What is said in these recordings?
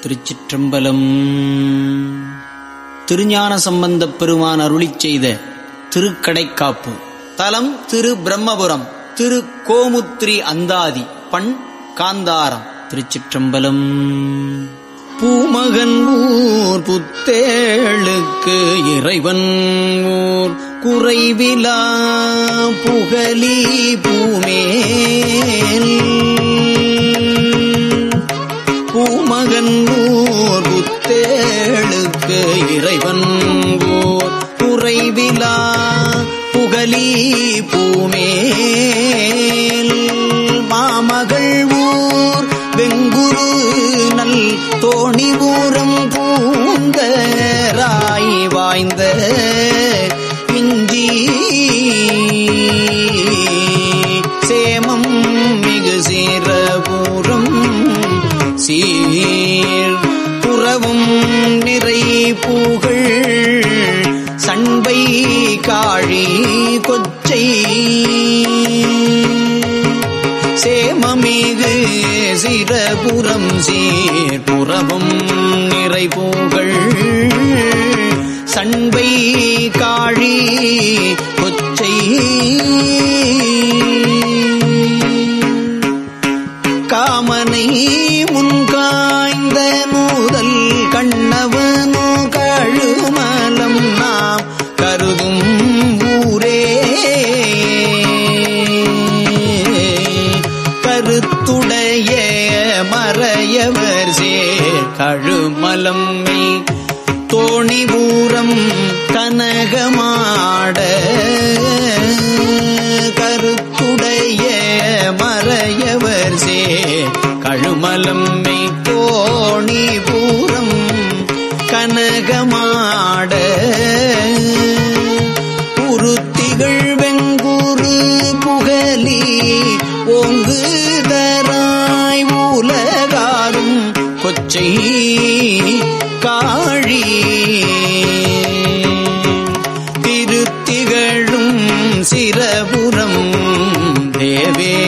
திருச்சிற்றம்பலம். திருஞான சம்பந்தப் பெருமான் அருளிச் செய்த திருக்கடைக்காப்பு. தலம் திரு பிரம்மபுரம் திரு கோமுத்ரி அந்தாதி பண் காந்தாரம் திருச்சிற்றம்பலம். பூமகன் ஊர் புத்தேளுக்கு இறைவன் ஊர் குறைவிலா புகலி பூமேல். ஓர் புத்தேளுக்கு இறைவன் ஓர் குறைவிலா புகலி பூமேல். மாமகள் ஊர் வெங்குரு நல் தோணிபூரம் பூந்தராய் வாய்ந்த சேமமீது சிரபுரம் சீர் புறவும் சண்பை காழி சிரபுரம்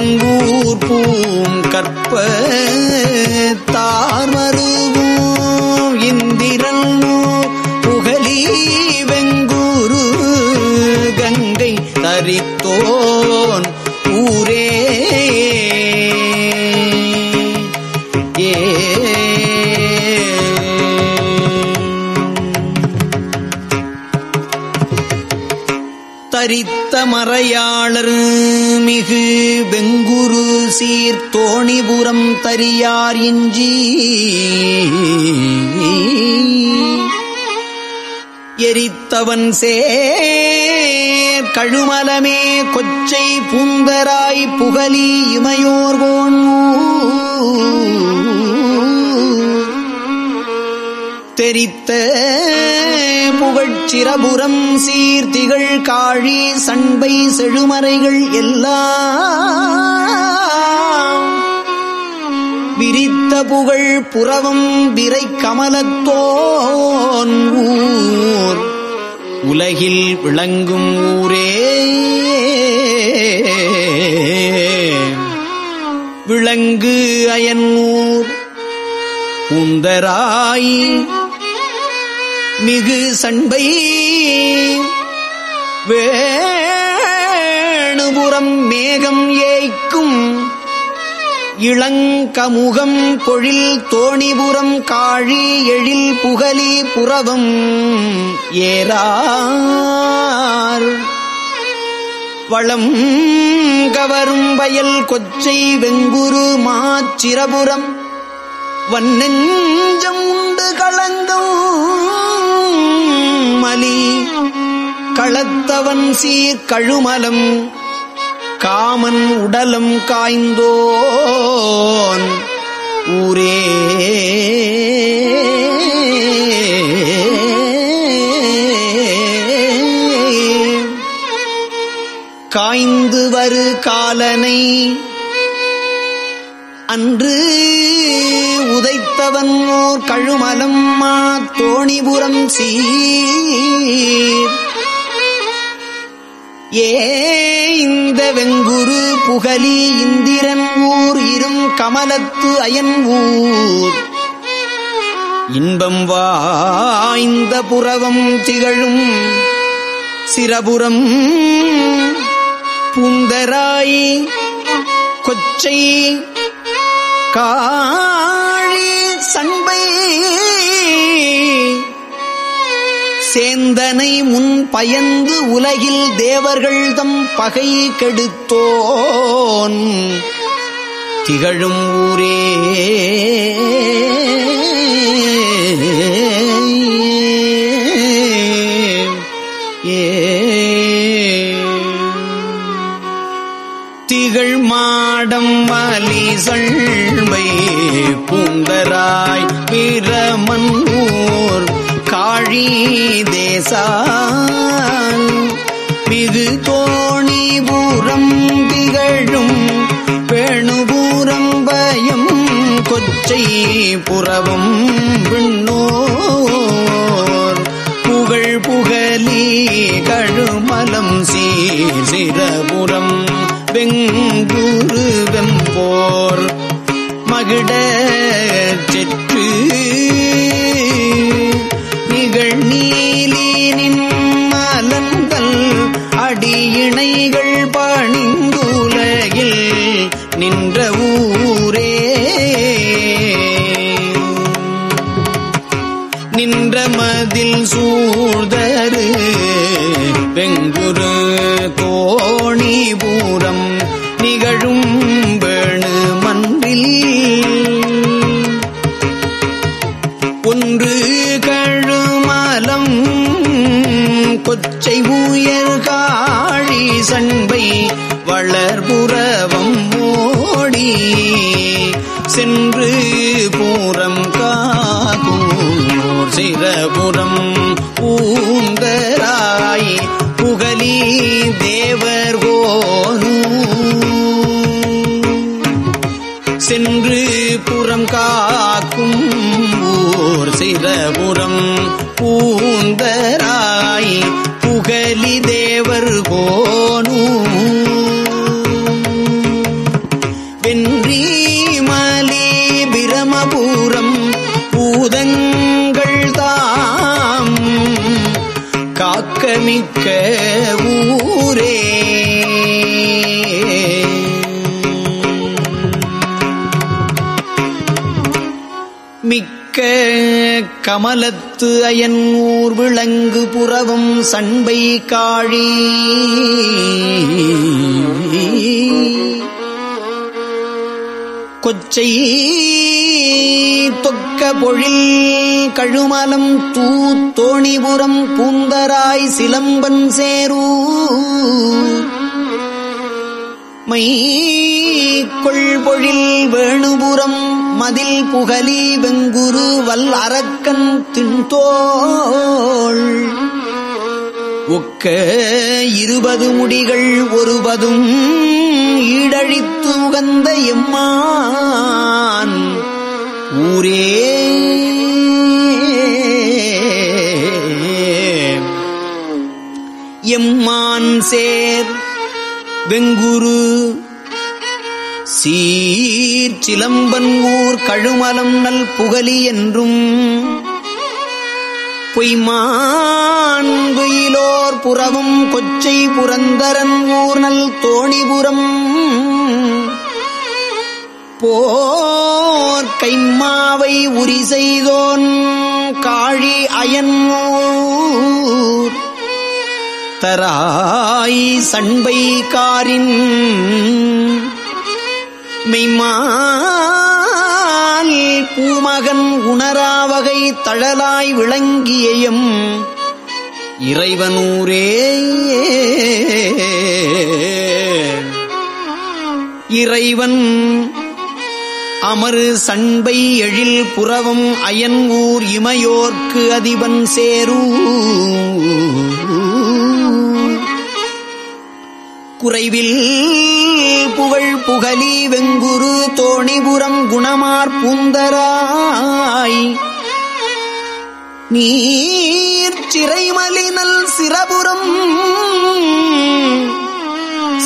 அயன்கூர் பூம் கற்ப தார்மருவும் இந்திரன் புகழி வெங்கூரு கங்கை தரித்தோன் தரித்த மறையாளர் மிகு வெங்குரு சீர் தோணிபுரம் தரியார் இஞ்சி. எரித்தவன் சேர் கழுமலமே கொச்சை பூந்தராய் புகலி இமையோர்கோன் தெரித்த புகழ்ச்சிரபுரம் சீர்த்திகள் காழி சண்பை செழுமறைகள் எல்லாம். விரித்த புகழ் புறவம் விரை கமலத்தோன் ஊர். உலகில் விளங்கும் ஊரே. விளங்கு அயன் ஊர். உந்தராய் மிகு சண்பை வேணுபுறம் மேகம் ஏய்க்கும் இளங்கமுகம் பொழில் தோணிபுறம் காழி எழில் புகலி புறவம் ஏறார். வளம் கவரும் வயல் கொச்சை வெங்குரு மாச்சிரபுரம் வன்னெஞ்சம் உண்டு கலங்கும் மலி களத்தவன் சீர் கழுமலம் காமன் உடலம் காய்ந்தோன். ஊரே. காய்ந்து வரு காலனை அன்று உதைத்தவன் ஓர் கழுமலம் மா தோணிபுரம் சீர். ஏ இந்த வெங்குரு புகலி இந்திரன் ஊர் இரும் கமலத்து அயன் ஊர். இன்பம் வாய்ந்த புறவம் திகழும் சிரபுரம் பூந்தராய் கொச்சை கா சண்பை. சேந்தனை முன் பயந்து உலகில் தேவர்கள் தம் பகை கெடுத்தோன். திகழும் ஊரே. திகழ் மாடம் வலி சண்மை பூந்தராய் பிரமன்னூர் காழி தேசான். மிகு தோணிபூரம் திகழும் வேணுபூரம் பயம் கொச்சை புறவும் விண்ணோர். புகழ் புகலி கழுமலம் சீர் சிறபுரம் வெங்குரு போர் மகிட செற்று. நிகழ் நீலினின் மலந்தல் அடியிணைகள் பணிந்துலகில் நின்ற ஊரே. நின்ற மதில் சூ சண்பை வளர்புறவம் ஓடி சென்று பூரம் காகூர் சிறபுரம் பூந்தராய் புகலி தேவர் சென்று புறம் காக்கும் ஊர் சிறபுரம் பூந்தராய் புகலி தேவர் கோனூ மிக்க கமலத்து அயன் ஊர் விளங்கு புறவும் சண்பை காழி. கொச்சை தொக்க பொழில் கழுமலம் தூ தோணிபுரம் பூந்தராய் சிலம்பன் சேரூ. மை கொள்பொழில் வேணுபுரம் மதில் புகலி வெங்குரு வல் அரக்கன் தின்தோள். ஒக்க இருபது முடிகள் ஒருபதும் ஈடழித்து உகந்த எம்மான். ஊரே எம்மான் சேர் வெங்குரு சீ சிலம்பன் ஊர் கழுமலம் நல் புகலி என்றும் பொய்மான்குயிலோர் புறவும் கொச்சை புரந்தரன் ஊர்நல் தோணிபுரம். போர் கைமாவை உரி செய்தோன் காழி அயன்மூர் தராய் சண்பை காரின் மெய்மால் பூமகன் உணராவகை தழலாய் விளங்கியம் இறைவனூரே. இறைவன் அமரு சண்பை எழில் புறவும் அயன் ஊர் இமையோர்க்கு அதிபன் சேரூ குறைவில் புகழ் புகலி வெங்குரு தோணிபுரம் குணமார் பூந்தராய். நீர் சிறைமலினல் சிறபுரம்.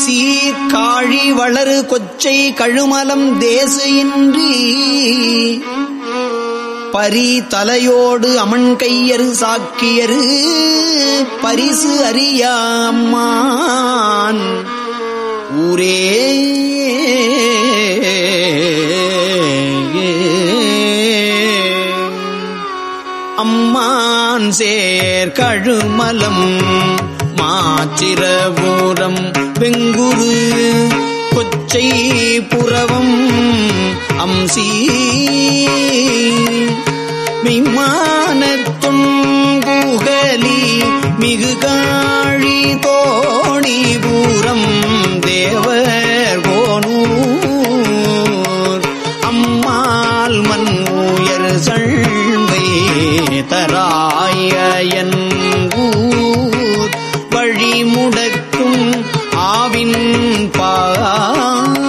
சீர்காழி வளரு கொச்சை கழுமலம் தேசு இன்றி பரி தலையோடு அமன் கையரு சாக்கியரு பரிசு அறியாமா ஊரே. அம்மான் சேர் கழுமலம் மாச்சிரபூரம் வெங்குரு கொச்சை புறவம் அம்சி. அம்சீ மெய்மானத்துங்குகலி மிகு காழி தோணி பூரம் தேவர் கோனூர் அம்மாள் மண் உயர் சண்பை தராயன் வழி முடக்கும் ஆவின் பாச்சல்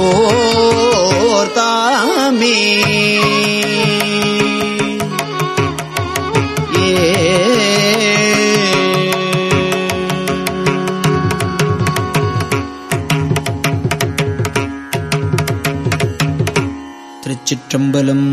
தக்கோர் தாமே. திருச்சிற்றம்பலம்